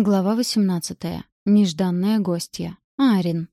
Глава 18. Нежданная гостья. Арин.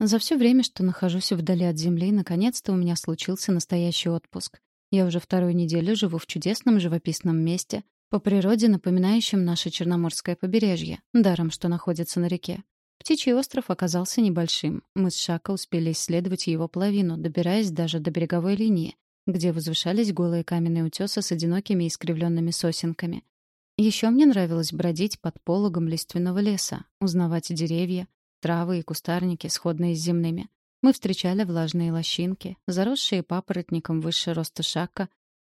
За все время, что нахожусь вдали от земли, наконец-то у меня случился настоящий отпуск. Я уже вторую неделю живу в чудесном живописном месте, по природе напоминающем наше Черноморское побережье, даром, что находится на реке. Птичий остров оказался небольшим. Мы с Шака успели исследовать его половину, добираясь даже до береговой линии, где возвышались голые каменные утесы с одинокими искривленными сосенками — еще мне нравилось бродить под пологом лиственного леса, узнавать деревья, травы и кустарники, сходные с земными. Мы встречали влажные лощинки, заросшие папоротником выше роста шака,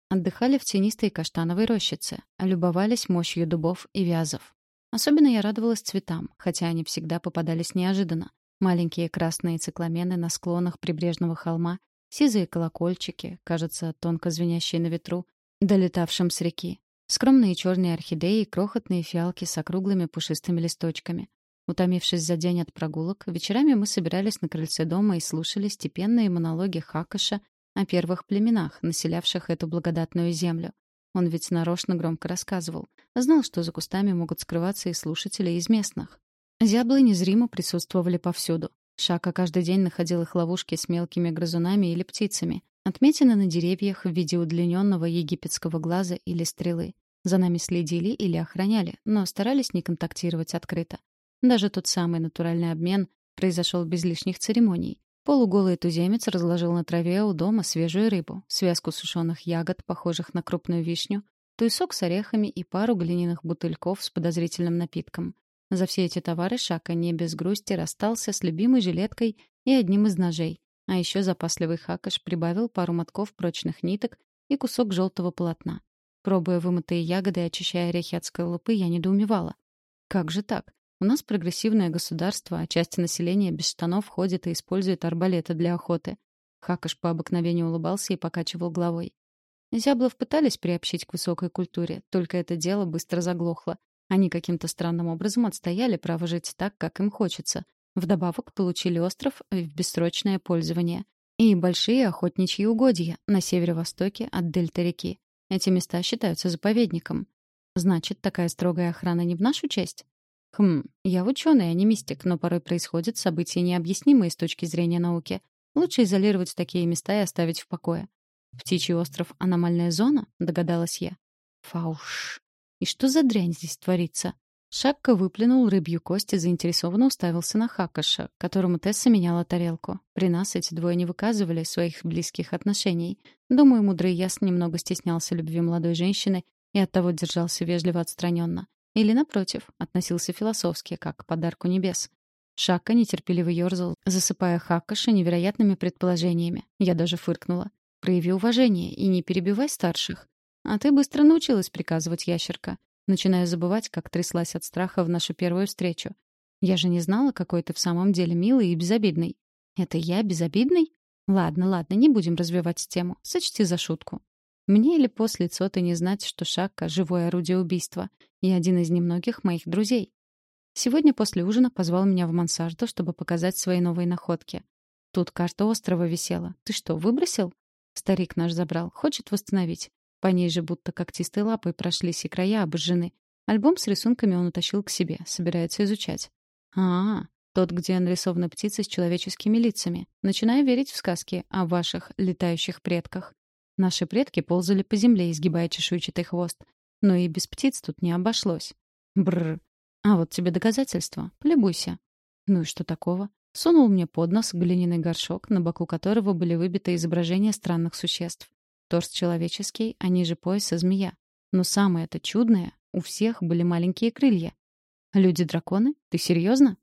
отдыхали в тенистой каштановой рощице, любовались мощью дубов и вязов. Особенно я радовалась цветам, хотя они всегда попадались неожиданно. Маленькие красные цикламены на склонах прибрежного холма, сизые колокольчики, кажется, тонко звенящие на ветру, долетавшим с реки, Скромные черные орхидеи и крохотные фиалки с округлыми пушистыми листочками. Утомившись за день от прогулок, вечерами мы собирались на крыльце дома и слушали степенные монологи Хакаша о первых племенах, населявших эту благодатную землю. Он ведь нарочно громко рассказывал. Знал, что за кустами могут скрываться и слушатели из местных. Зяблы незримо присутствовали повсюду. Шака каждый день находил их ловушки с мелкими грызунами или птицами. Отметины на деревьях в виде удлиненного египетского глаза или стрелы. За нами следили или охраняли, но старались не контактировать открыто. Даже тот самый натуральный обмен произошел без лишних церемоний. Полуголый туземец разложил на траве у дома свежую рыбу, связку сушеных ягод, похожих на крупную вишню, туесок с орехами и пару глиняных бутыльков с подозрительным напитком. За все эти товары Шака не без грусти расстался с любимой жилеткой и одним из ножей, а еще запасливый хакаш прибавил пару мотков прочных ниток и кусок желтого полотна. Пробуя вымытые ягоды и очищая орехи от скорлупы, я недоумевала. Как же так? У нас прогрессивное государство, а часть населения без штанов ходит и использует арбалеты для охоты. Хакаш по обыкновению улыбался и покачивал головой. Зяблов пытались приобщить к высокой культуре, только это дело быстро заглохло. Они каким-то странным образом отстояли право жить так, как им хочется, Вдобавок получили остров в бессрочное пользование и большие охотничьи угодья на северо-востоке от дельты реки. Эти места считаются заповедником. Значит, такая строгая охрана не в нашу честь? Хм, я ученый, а не мистик, но порой происходят события необъяснимые с точки зрения науки. Лучше изолировать такие места и оставить в покое. Птичий остров — аномальная зона, догадалась я. Фауш. И что за дрянь здесь творится? Шакка выплюнул рыбью кость и заинтересованно уставился на Хакаша, которому Тесса меняла тарелку. При нас эти двое не выказывали своих близких отношений. Думаю, мудрый яс немного стеснялся любви молодой женщины и оттого держался вежливо отстраненно. Или, напротив, относился философски, как к подарку небес. Шакка нетерпеливо ёрзал, засыпая Хакаша невероятными предположениями. Я даже фыркнула. «Прояви уважение и не перебивай старших. А ты быстро научилась приказывать, ящерка. Начинаю забывать, как тряслась от страха в нашу первую встречу. Я же не знала, какой ты в самом деле милый и безобидный. Это я безобидный? Ладно, ладно, не будем развивать тему. Сочти за шутку. Мне или после ты не знать, что Шакка — живое орудие убийства и один из немногих моих друзей. Сегодня после ужина позвал меня в мансарду, чтобы показать свои новые находки. Тут карта острова висела. Ты что, выбросил? Старик наш забрал. Хочет восстановить. По ней же будто когтистой лапой прошлись и края обожжены. Альбом с рисунками он утащил к себе, собирается изучать. А, -а, -а тот, где нарисованы птицы с человеческими лицами. Начинаю верить в сказки о ваших летающих предках. Наши предки ползали по земле, изгибая чешуйчатый хвост. Но и без птиц тут не обошлось. Бррр. А вот тебе доказательства. Полюбуйся. Ну и что такого? Сунул мне под нос глиняный горшок, на боку которого были выбиты изображения странных существ. Торс человеческий, а ниже пояса змея. Но самое это чудное, у всех были маленькие крылья. Люди-драконы? Ты серьезно?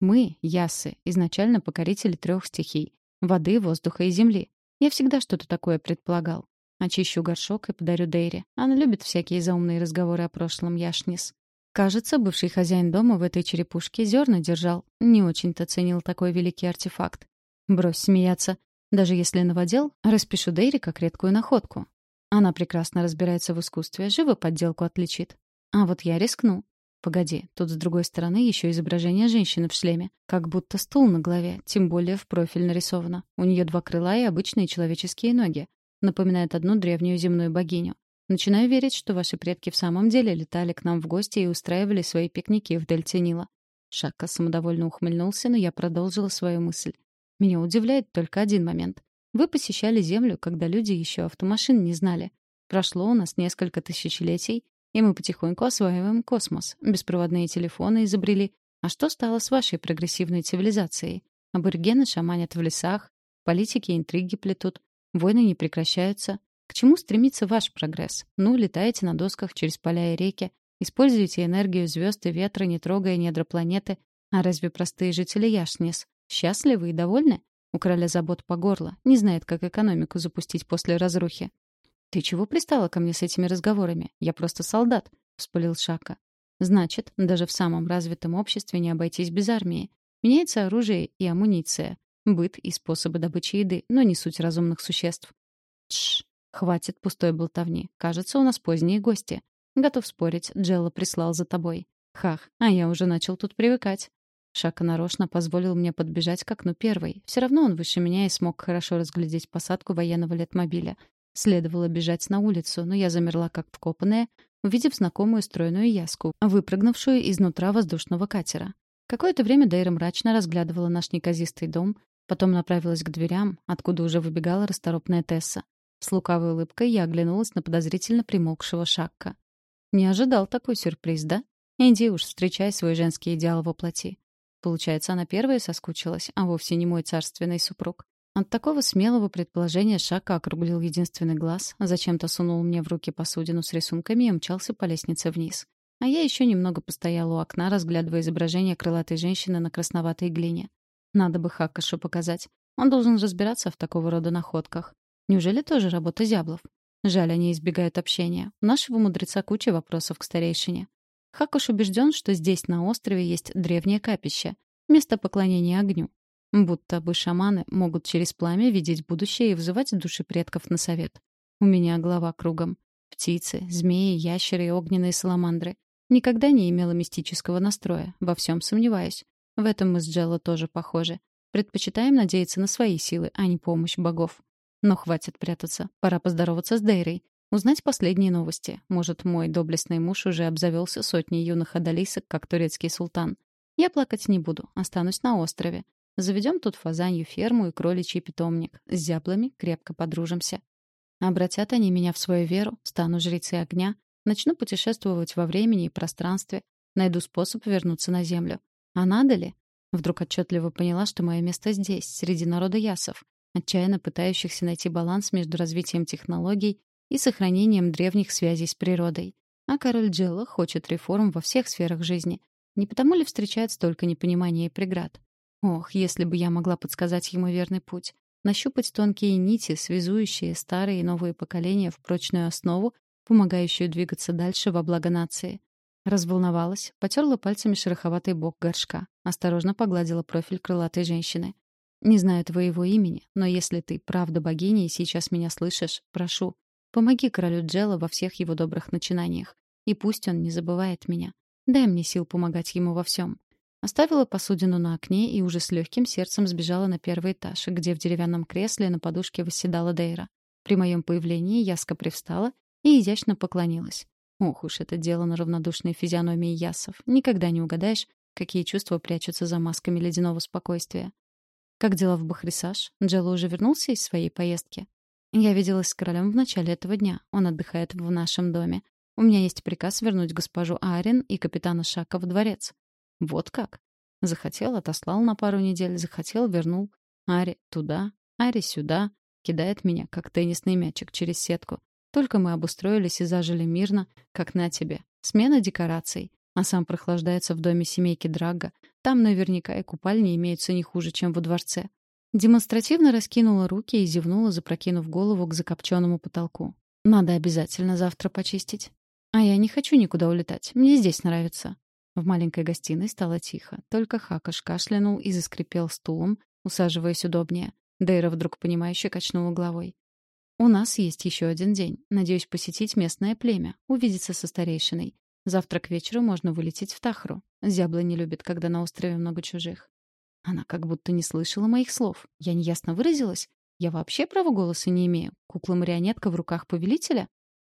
Мы, ясы, изначально покорители трех стихий — воды, воздуха и земли. Я всегда что-то такое предполагал. Очищу горшок и подарю Дейре. Она любит всякие заумные разговоры о прошлом Яшнис. Кажется, бывший хозяин дома в этой черепушке зерна держал. Не очень-то ценил такой великий артефакт. Брось смеяться. Даже если новодел, распишу Дейри как редкую находку. Она прекрасно разбирается в искусстве, живо подделку отличит. А вот я рискну. Погоди, тут с другой стороны еще изображение женщины в шлеме. Как будто стул на голове, тем более в профиль нарисовано. У нее два крыла и обычные человеческие ноги. Напоминает одну древнюю земную богиню. Начинаю верить, что ваши предки в самом деле летали к нам в гости и устраивали свои пикники в дельте Нила. Шакка самодовольно ухмыльнулся, но я продолжила свою мысль. Меня удивляет только один момент. Вы посещали Землю, когда люди еще автомашин не знали. Прошло у нас несколько тысячелетий, и мы потихоньку осваиваем космос. Беспроводные телефоны изобрели. А что стало с вашей прогрессивной цивилизацией? Аборигены шаманят в лесах, политики интриги плетут, войны не прекращаются. К чему стремится ваш прогресс? Ну, летаете на досках через поля и реки, используете энергию звезд и ветра, не трогая недра планеты. А разве простые жители Яшнис счастливы и довольны? У короля забот по горло, не знает, как экономику запустить после разрухи. «Ты чего пристала ко мне с этими разговорами? Я просто солдат», — вспылил Шака. «Значит, даже в самом развитом обществе не обойтись без армии. Меняется оружие и амуниция, быт и способы добычи еды, но не суть разумных существ. Тш, хватит пустой болтовни. Кажется, у нас поздние гости. Готов спорить, Джелла прислал за тобой. Хах, а я уже начал тут привыкать. Шака нарочно позволил мне подбежать к окну первой. Все равно он выше меня и смог хорошо разглядеть посадку военного летмобиля. Следовало бежать на улицу, но я замерла как вкопанная, увидев знакомую стройную яску, выпрыгнувшую изнутра воздушного катера. Какое-то время Дейра мрачно разглядывала наш неказистый дом, потом направилась к дверям, откуда уже выбегала расторопная Тесса. С лукавой улыбкой я оглянулась на подозрительно примолкшего Шакка. «Не ожидал такой сюрприз, да? Иди уж, встречай свой женский идеал во плоти». Получается, она первая соскучилась, а вовсе не мой царственный супруг. От такого смелого предположения Шака округлил единственный глаз, зачем-то сунул мне в руки посудину с рисунками и мчался по лестнице вниз. А я еще немного постояла у окна, разглядывая изображение крылатой женщины на красноватой глине. Надо бы Хакашу показать. Он должен разбираться в такого рода находках. Неужели тоже работа зяблов? Жаль, они избегают общения. У нашего мудреца куча вопросов к старейшине. Хакуш убежден, что здесь, на острове, есть древнее капище, место поклонения огню. Будто бы шаманы могут через пламя видеть будущее и вызывать души предков на совет. У меня голова кругом. Птицы, змеи, ящеры и огненные саламандры. Никогда не имела мистического настроя, во всем сомневаюсь. В этом мы с Джелло тоже похожи. Предпочитаем надеяться на свои силы, а не помощь богов. Но хватит прятаться. Пора поздороваться с Дейрой. Узнать последние новости. Может, мой доблестный муж уже обзавелся сотней юных адалисок, как турецкий султан. Я плакать не буду, останусь на острове. Заведем тут фазанью ферму и кроличий питомник. С зяблами крепко подружимся. Обратят они меня в свою веру, стану жрицей огня, начну путешествовать во времени и пространстве, найду способ вернуться на землю. А надо ли? Вдруг отчетливо поняла, что мое место здесь, среди народа ясов, отчаянно пытающихся найти баланс между развитием технологий и сохранением древних связей с природой. А король Джилла хочет реформ во всех сферах жизни. Не потому ли встречает столько непонимания и преград? Ох, если бы я могла подсказать ему верный путь. Нащупать тонкие нити, связующие старые и новые поколения в прочную основу, помогающую двигаться дальше во благо нации. Разволновалась, потерла пальцами шероховатый бок горшка, осторожно погладила профиль крылатой женщины. «Не знаю твоего имени, но если ты правда богиня и сейчас меня слышишь, прошу, помоги королю Джелла во всех его добрых начинаниях. И пусть он не забывает меня. Дай мне сил помогать ему во всем. Оставила посудину на окне и уже с легким сердцем сбежала на первый этаж, где в деревянном кресле на подушке восседала Дейра. При моем появлении Яска привстала и изящно поклонилась. Ох уж это дело на равнодушной физиономии Ясов. Никогда не угадаешь, какие чувства прячутся за масками ледяного спокойствия. Как дела в Бахрисаж? Джелла уже вернулся из своей поездки? Я виделась с королем в начале этого дня. Он отдыхает в нашем доме. У меня есть приказ вернуть госпожу Арин и капитана Шака в дворец. Вот как? Захотел, отослал на пару недель, захотел, вернул. Ари туда, Ари сюда. Кидает меня, как теннисный мячик, через сетку. Только мы обустроились и зажили мирно, как на тебе. Смена декораций. А сам прохлаждается в доме семейки Драга. Там наверняка и купальни имеются не хуже, чем во дворце. Демонстративно раскинула руки и зевнула, запрокинув голову к закопченному потолку. Надо обязательно завтра почистить. А я не хочу никуда улетать. Мне здесь нравится. В маленькой гостиной стало тихо. Только Хакаш кашлянул и заскрипел стулом, усаживаясь удобнее. Дейра вдруг понимающе качнула головой. «У нас есть еще один день. Надеюсь посетить местное племя, увидеться со старейшиной. Завтра к вечеру можно вылететь в Тахру. Зябла не любит, когда на острове много чужих». Она как будто не слышала моих слов. Я неясно выразилась. Я вообще права голоса не имею. Кукла-марионетка в руках повелителя?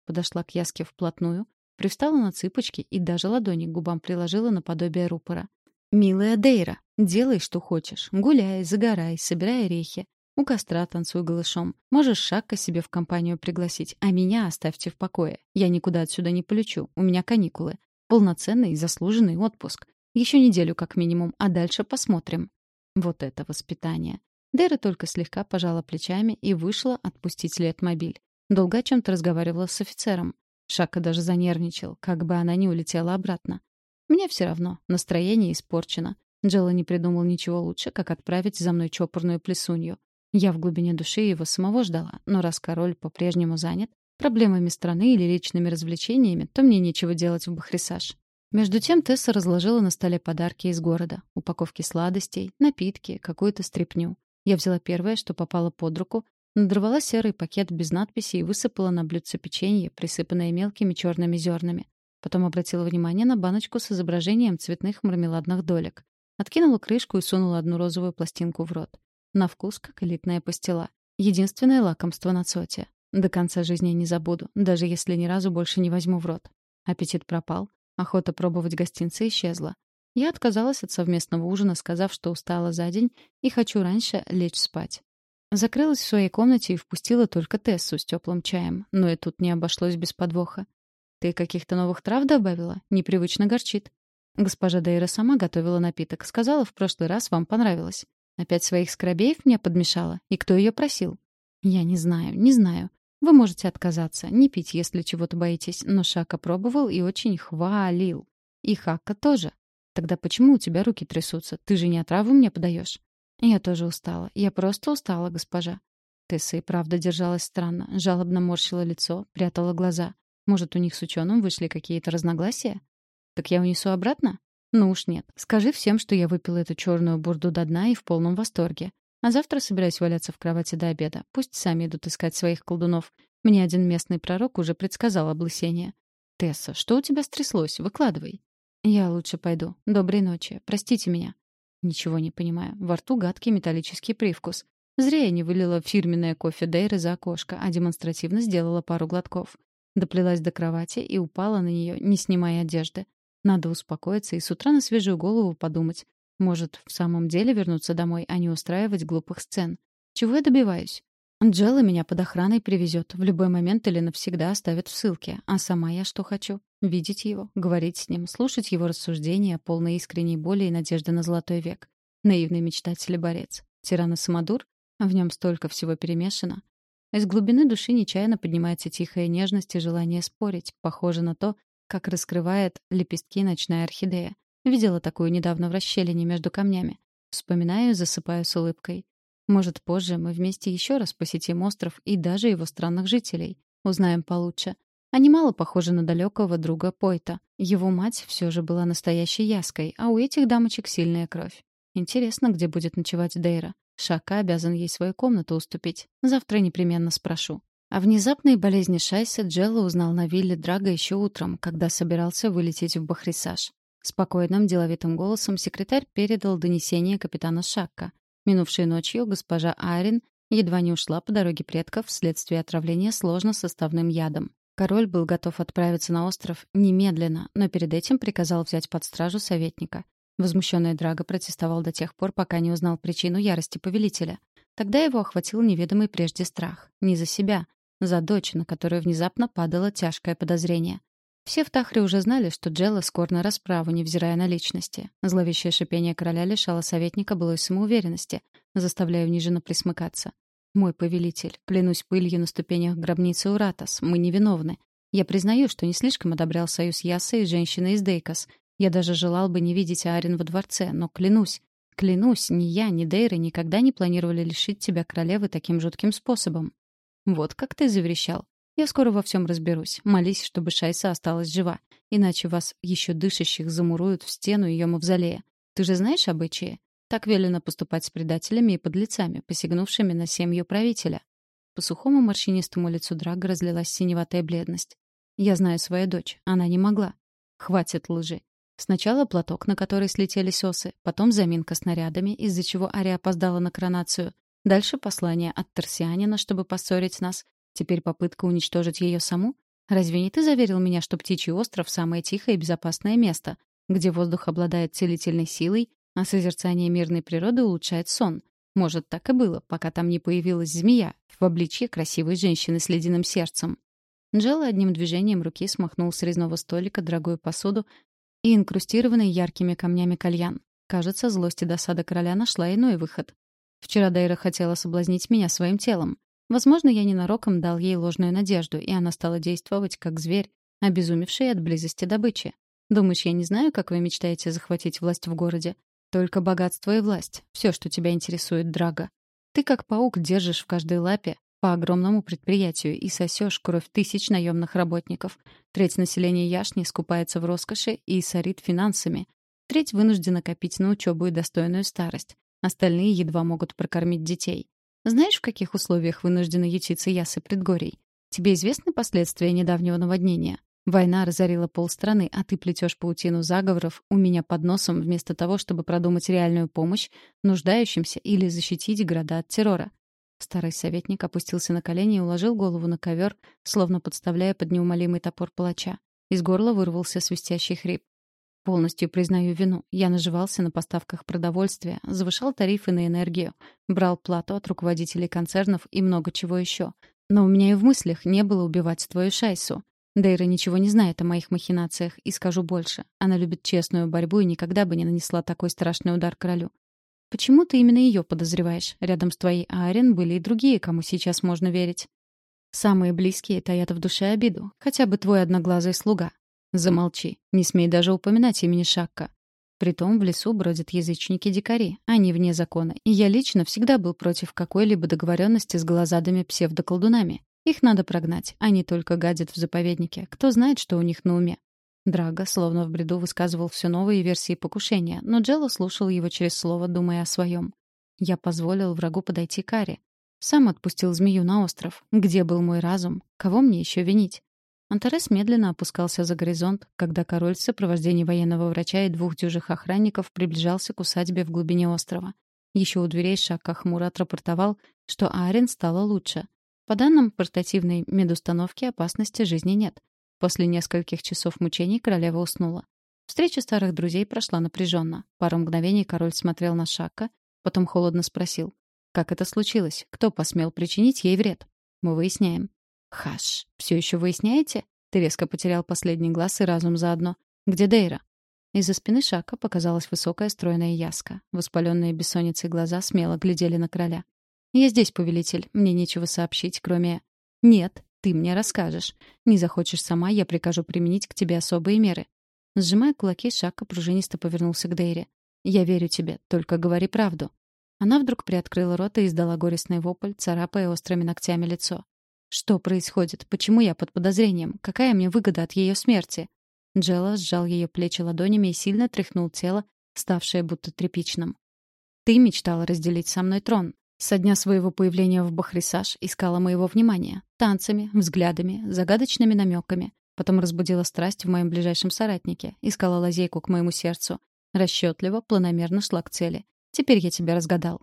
подошла к Яске вплотную, привстала на цыпочки и даже ладони к губам приложила наподобие рупора. «Милая Дейра, делай, что хочешь. Гуляй, загорай, собирай орехи. У костра танцуй голышом. Можешь Шакка себе в компанию пригласить, а меня оставьте в покое. Я никуда отсюда не полечу, у меня каникулы. Полноценный заслуженный отпуск. Еще неделю как минимум, а дальше посмотрим. Вот это воспитание. Дэра только слегка пожала плечами и вышла отпустить летмобиль. Долго о чем-то разговаривала с офицером. Шака даже занервничал, как бы она не улетела обратно. Мне все равно, настроение испорчено. Джелла не придумал ничего лучше, как отправить за мной чопорную плесунью. Я в глубине души его самого ждала, но раз король по-прежнему занят проблемами страны или личными развлечениями, то мне нечего делать в Бахрисаж. Между тем Тесса разложила на столе подарки из города. Упаковки сладостей, напитки, какую-то стряпню. Я взяла первое, что попало под руку, надорвала серый пакет без надписи и высыпала на блюдце печенье, присыпанное мелкими черными зернами. Потом обратила внимание на баночку с изображением цветных мармеладных долек. Откинула крышку и сунула одну розовую пластинку в рот. На вкус, как элитная пастила. Единственное лакомство на соте. До конца жизни не забуду, даже если ни разу больше не возьму в рот. Аппетит пропал, охота пробовать гостинцы исчезла. Я отказалась от совместного ужина, сказав, что устала за день и хочу раньше лечь спать. Закрылась в своей комнате и впустила только Тессу с теплым чаем, но и тут не обошлось без подвоха. «Ты каких-то новых трав добавила? Непривычно горчит». Госпожа Дейра сама готовила напиток. Сказала, в прошлый раз вам понравилось. Опять своих скоробеев мне подмешала? И кто ее просил? Я не знаю, не знаю. Вы можете отказаться, не пить, если чего-то боитесь, но Шака пробовал и очень хвалил. И Хакка тоже. Тогда почему у тебя руки трясутся? Ты же не отраву мне подаешь? Я тоже устала. Я просто устала, госпожа. Тесса и правда держалась странно, жалобно морщила лицо, прятала глаза. Может, у них с ученым вышли какие-то разногласия? Так я унесу обратно? Ну уж нет. Скажи всем, что я выпила эту черную бурду до дна и в полном восторге. А завтра собираюсь валяться в кровати до обеда. Пусть сами идут искать своих колдунов. Мне один местный пророк уже предсказал облысение. Тесса, что у тебя стряслось? Выкладывай. Я лучше пойду. Доброй ночи. Простите меня. Ничего не понимаю. Во рту гадкий металлический привкус. Зря я не вылила фирменное кофе Дейры за окошко, а демонстративно сделала пару глотков. Доплелась до кровати и упала на нее, не снимая одежды. Надо успокоиться и с утра на свежую голову подумать. Может, в самом деле вернуться домой, а не устраивать глупых сцен. Чего я добиваюсь? Анджела меня под охраной привезет, в любой момент или навсегда оставит в ссылке. А сама я что хочу? Видеть его, говорить с ним, слушать его рассуждения, полной искренней боли и надежды на золотой век. Наивный мечтатель и борец. Тиран и самодур? В нем столько всего перемешано. Из глубины души нечаянно поднимается тихая нежность и желание спорить, похоже на то, как раскрывает лепестки ночная орхидея. Видела такую недавно в расщелине между камнями. Вспоминаю засыпаю с улыбкой. Может, позже мы вместе еще раз посетим остров и даже его странных жителей. Узнаем получше. Они мало похожи на далекого друга Пойта. Его мать все же была настоящей яской, а у этих дамочек сильная кровь. Интересно, где будет ночевать Дейра. Шака обязан ей свою комнату уступить. Завтра непременно спрошу. О внезапной болезни Шайса Джелла узнал на вилле Драга еще утром, когда собирался вылететь в Бахрисаж. Спокойным, деловитым голосом секретарь передал донесение капитана Шакка. Минувшей ночью госпожа Айрин едва не ушла по дороге предков вследствие отравления сложно-составным ядом. Король был готов отправиться на остров немедленно, но перед этим приказал взять под стражу советника. Возмущенный Драго протестовал до тех пор, пока не узнал причину ярости повелителя. Тогда его охватил неведомый прежде страх. Не за себя, за дочь, на которую внезапно падало тяжкое подозрение. Все в Тахре уже знали, что Джелла скор на расправу, невзирая на личности. Зловещее шипение короля лишало советника былой самоуверенности, заставляя униженно присмыкаться. «Мой повелитель, клянусь пылью на ступенях гробницы Уратас, мы невиновны. Я признаю, что не слишком одобрял союз Яса и женщины из Дейкос. Я даже желал бы не видеть Арин во дворце, но клянусь, клянусь, ни я, ни Дейры никогда не планировали лишить тебя королевы таким жутким способом. «Вот как ты заверещал. Я скоро во всем разберусь. Молись, чтобы Шайса осталась жива. Иначе вас еще дышащих замуруют в стену ее мавзолея. Ты же знаешь обычаи? Так велено поступать с предателями и подлецами, посягнувшими на семью правителя». По сухому морщинистому лицу Драга разлилась синеватая бледность. «Я знаю свою дочь. Она не могла. Хватит лжи. Сначала платок, на который слетели сосы, потом заминка снарядами, из-за чего Ария опоздала на коронацию, Дальше послание от Тарсианина, чтобы поссорить нас. Теперь попытка уничтожить ее саму. Разве не ты заверил меня, что Птичий остров — самое тихое и безопасное место, где воздух обладает целительной силой, а созерцание мирной природы улучшает сон? Может, так и было, пока там не появилась змея в обличье красивой женщины с ледяным сердцем. Джелла одним движением руки смахнул с резного столика дорогую посуду и инкрустированный яркими камнями кальян. Кажется, злость и досада короля нашла иной выход. Вчера Дайра хотела соблазнить меня своим телом. Возможно, я ненароком дал ей ложную надежду, и она стала действовать как зверь, обезумевший от близости добычи. Думаешь, я не знаю, как вы мечтаете захватить власть в городе? Только богатство и власть. Все, что тебя интересует, Драга. Ты, как паук, держишь в каждой лапе по огромному предприятию и сосешь кровь тысяч наемных работников. Треть населения Яшни скупается в роскоши и сорит финансами. Треть вынуждена копить на учебу и достойную старость. Остальные едва могут прокормить детей. Знаешь, в каких условиях вынуждены ютиться ясы предгорий? Тебе известны последствия недавнего наводнения? Война разорила полстраны, а ты плетешь паутину заговоров у меня под носом вместо того, чтобы продумать реальную помощь нуждающимся или защитить города от террора. Старый советник опустился на колени и уложил голову на ковер, словно подставляя под неумолимый топор палача. Из горла вырвался свистящий хрип. Полностью признаю вину. Я наживался на поставках продовольствия, завышал тарифы на энергию, брал плату от руководителей концернов и много чего еще. Но у меня и в мыслях не было убивать твою шайсу. Дейра ничего не знает о моих махинациях, и скажу больше. Она любит честную борьбу и никогда бы не нанесла такой страшный удар королю. Почему ты именно ее подозреваешь? Рядом с твоей Арен были и другие, кому сейчас можно верить. Самые близкие таят в душе обиду. Хотя бы твой одноглазый слуга. Замолчи. Не смей даже упоминать имени Шакка. Притом в лесу бродят язычники-дикари, они вне закона, и я лично всегда был против какой-либо договоренности с голозадыми псевдоколдунами. Их надо прогнать, они только гадят в заповеднике. Кто знает, что у них на уме. Драго, словно в бреду, высказывал все новые версии покушения, но Джелло слушал его через слово, думая о своем. Я позволил врагу подойти к Аре. Сам отпустил змею на остров. Где был мой разум? Кого мне еще винить? Антарес медленно опускался за горизонт, когда король в сопровождении военного врача и двух дюжих охранников приближался к усадьбе в глубине острова. Еще у дверей Шакка хмуро отрапортовал, что Арен стало лучше. По данным портативной медустановки, опасности жизни нет. После нескольких часов мучений королева уснула. Встреча старых друзей прошла напряженно. Пару мгновений король смотрел на Шака, потом холодно спросил. «Как это случилось? Кто посмел причинить ей вред?» «Мы выясняем». «Хаш, все еще выясняете?» Ты резко потерял последний глаз и разум заодно. «Где Дейра?» Из-за спины Шака показалась высокая стройная яска. Воспаленные бессонницей глаза смело глядели на короля. «Я здесь, повелитель. Мне нечего сообщить, кроме...» «Нет, ты мне расскажешь. Не захочешь сама, я прикажу применить к тебе особые меры. Сжимая кулаки, Шака пружинисто повернулся к Дейре. «Я верю тебе, только говори правду». Она вдруг приоткрыла рот и издала горестный вопль, царапая острыми ногтями лицо. «Что происходит? Почему я под подозрением? Какая мне выгода от ее смерти?» Джелла сжал ее плечи ладонями и сильно тряхнул тело, ставшее будто тряпичным. «Ты мечтала разделить со мной трон. Со дня своего появления в Бахрисаж искала моего внимания. Танцами, взглядами, загадочными намеками. Потом разбудила страсть в моем ближайшем соратнике. Искала лазейку к моему сердцу. Расчетливо, планомерно шла к цели. Теперь я тебя разгадал.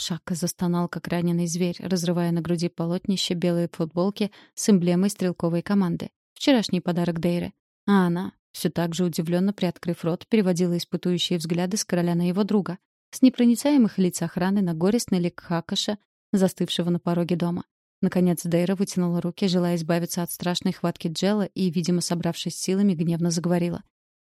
Шака застонал, как раненый зверь, разрывая на груди полотнище белые футболки с эмблемой стрелковой команды. Вчерашний подарок Дейры. А она, все так же удивленно приоткрыв рот, переводила испытующие взгляды с короля на его друга с непроницаемых лиц охраны на горестный лик Хакаша, застывшего на пороге дома. Наконец Дейра вытянула руки, желая избавиться от страшной хватки Джела и, видимо, собравшись силами, гневно заговорила.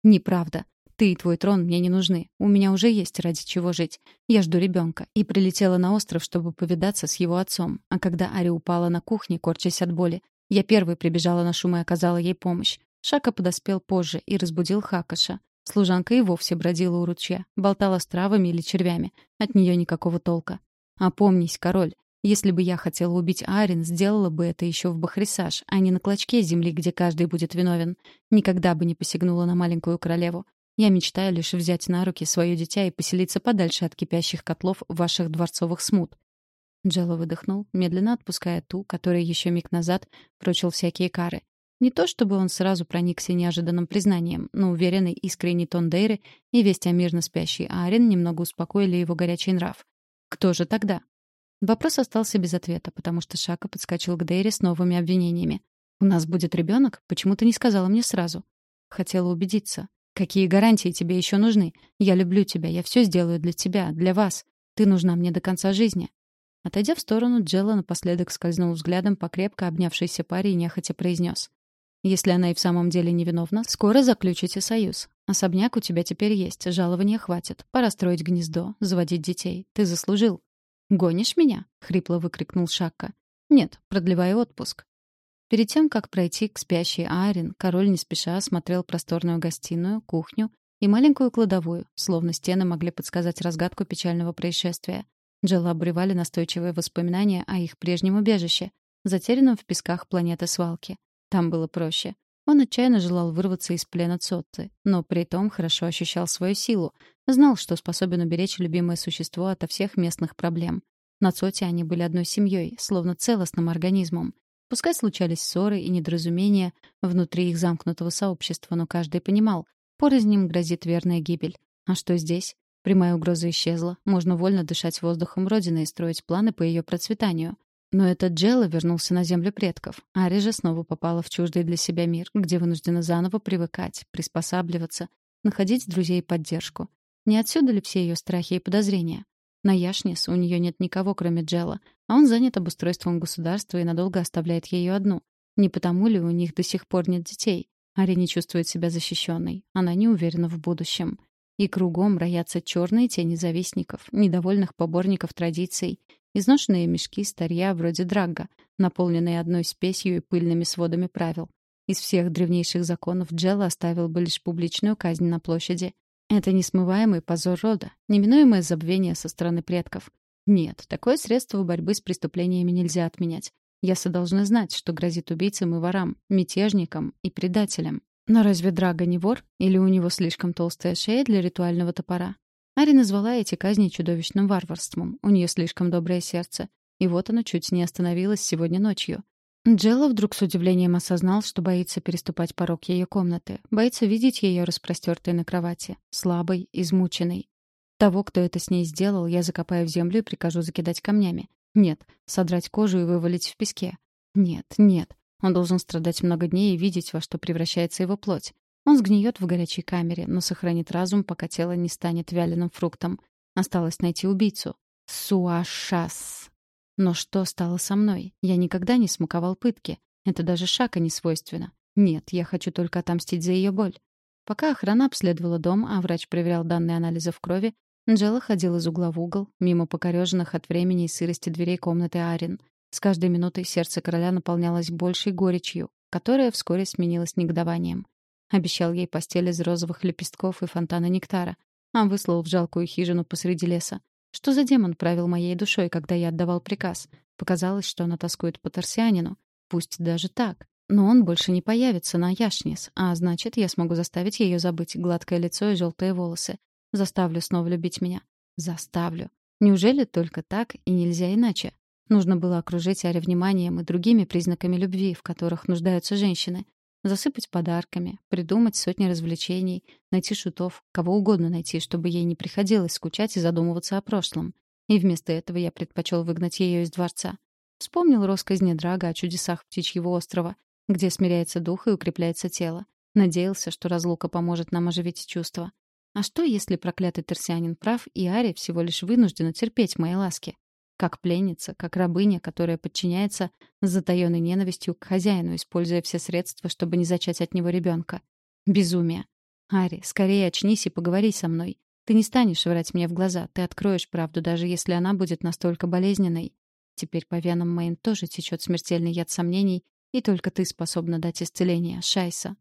«Неправда. Ты и твой трон мне не нужны. У меня уже есть ради чего жить. Я жду ребенка. И прилетела на остров, чтобы повидаться с его отцом. А когда Ари упала на кухне, корчась от боли, я первой прибежала на шум и оказала ей помощь. Шака подоспел позже и разбудил Хакаша. Служанка и вовсе бродила у ручья, болтала с травами или червями. От нее никакого толка. Опомнись, король. Если бы я хотела убить Арин, сделала бы это еще в Бахрисаж, а не на клочке земли, где каждый будет виновен. Никогда бы не посягнула на маленькую королеву. Я мечтаю лишь взять на руки свое дитя и поселиться подальше от кипящих котлов ваших дворцовых смут. Джелло выдохнул, медленно отпуская ту, которая еще миг назад прочил всякие кары. Не то чтобы он сразу проникся неожиданным признанием, но уверенный искренний тон Дейры и весть о мирно спящей Арен немного успокоили его горячий нрав. Кто же тогда? Вопрос остался без ответа, потому что Шака подскочил к Дейре с новыми обвинениями. «У нас будет ребенок? Почему ты не сказала мне сразу?» Хотела убедиться. «Какие гарантии тебе еще нужны? Я люблю тебя, я все сделаю для тебя, для вас. Ты нужна мне до конца жизни». Отойдя в сторону, Джелла напоследок скользнул взглядом по крепко обнявшейся паре и нехотя произнес. «Если она и в самом деле невиновна, скоро заключите союз. Особняк у тебя теперь есть, жалования хватит. Пора строить гнездо, заводить детей. Ты заслужил». «Гонишь меня?» — хрипло выкрикнул Шакка. «Нет, продлевай отпуск». Перед тем, как пройти к спящей Арин, король не спеша осмотрел просторную гостиную, кухню и маленькую кладовую, словно стены могли подсказать разгадку печального происшествия. Джелла обревали настойчивые воспоминания о их прежнем убежище, затерянном в песках планеты Свалки. Там было проще. Он отчаянно желал вырваться из плена Цотты, но при том хорошо ощущал свою силу, знал, что способен уберечь любимое существо ото всех местных проблем. На Цоте они были одной семьей, словно целостным организмом. Пускай случались ссоры и недоразумения внутри их замкнутого сообщества, но каждый понимал, порознь им грозит верная гибель. А что здесь? Прямая угроза исчезла. Можно вольно дышать воздухом Родины и строить планы по ее процветанию. Но этот Джелла вернулся на землю предков. Ари же снова попала в чуждый для себя мир, где вынуждена заново привыкать, приспосабливаться, находить друзей и поддержку. Не отсюда ли все ее страхи и подозрения? На Яшнис у нее нет никого, кроме Джела, а он занят обустройством государства и надолго оставляет ее одну. Не потому ли у них до сих пор нет детей? Ари не чувствует себя защищенной. Она не уверена в будущем. И кругом роятся черные тени завистников, недовольных поборников традиций, изношенные мешки старья вроде драга, наполненные одной спесью и пыльными сводами правил. Из всех древнейших законов Джелла оставил бы лишь публичную казнь на площади. Это несмываемый позор рода, неминуемое забвение со стороны предков. Нет, такое средство борьбы с преступлениями нельзя отменять. Ясы должны знать, что грозит убийцам и ворам, мятежникам и предателям. Но разве Драга не вор? Или у него слишком толстая шея для ритуального топора? Ари назвала эти казни чудовищным варварством. У нее слишком доброе сердце. И вот оно чуть не остановилось сегодня ночью. Джелла вдруг с удивлением осознал, что боится переступать порог ее комнаты, боится видеть ее распростертой на кровати, слабой, измученной. Того, кто это с ней сделал, я закопаю в землю и прикажу закидать камнями. Нет, содрать кожу и вывалить в песке. Нет, нет. Он должен страдать много дней и видеть, во что превращается его плоть. Он сгниет в горячей камере, но сохранит разум, пока тело не станет вяленым фруктом. Осталось найти убийцу. Суашас. Но что стало со мной? Я никогда не смаковал пытки. Это даже Шака не свойственно. Нет, я хочу только отомстить за ее боль. Пока охрана обследовала дом, а врач проверял данные анализов крови, Джелла ходил из угла в угол, мимо покореженных от времени и сырости дверей комнаты Арин. С каждой минутой сердце короля наполнялось большей горечью, которая вскоре сменилась негодованием. Обещал ей постель из розовых лепестков и фонтана нектара, а выслал в жалкую хижину посреди леса. Что за демон правил моей душой, когда я отдавал приказ? Показалось, что она тоскует по Тарсианину. Пусть даже так. Но он больше не появится на Яшнис, а значит, я смогу заставить ее забыть гладкое лицо и желтые волосы. Заставлю снова любить меня. Заставлю. Неужели только так и нельзя иначе? Нужно было окружить Аре вниманием и другими признаками любви, в которых нуждаются женщины. Засыпать подарками, придумать сотни развлечений, найти шутов, кого угодно найти, чтобы ей не приходилось скучать и задумываться о прошлом. И вместо этого я предпочел выгнать ее из дворца. Вспомнил россказни Драга о чудесах Птичьего острова, где смиряется дух и укрепляется тело. Надеялся, что разлука поможет нам оживить чувства. А что, если проклятый терсианин прав, и Ари всего лишь вынуждена терпеть мои ласки? как пленница, как рабыня, которая подчиняется с затаённой ненавистью к хозяину, используя все средства, чтобы не зачать от него ребенка. Безумие. Ари, скорее очнись и поговори со мной. Ты не станешь врать мне в глаза, ты откроешь правду, даже если она будет настолько болезненной. Теперь по венам моим тоже течет смертельный яд сомнений, и только ты способна дать исцеление, Шайса.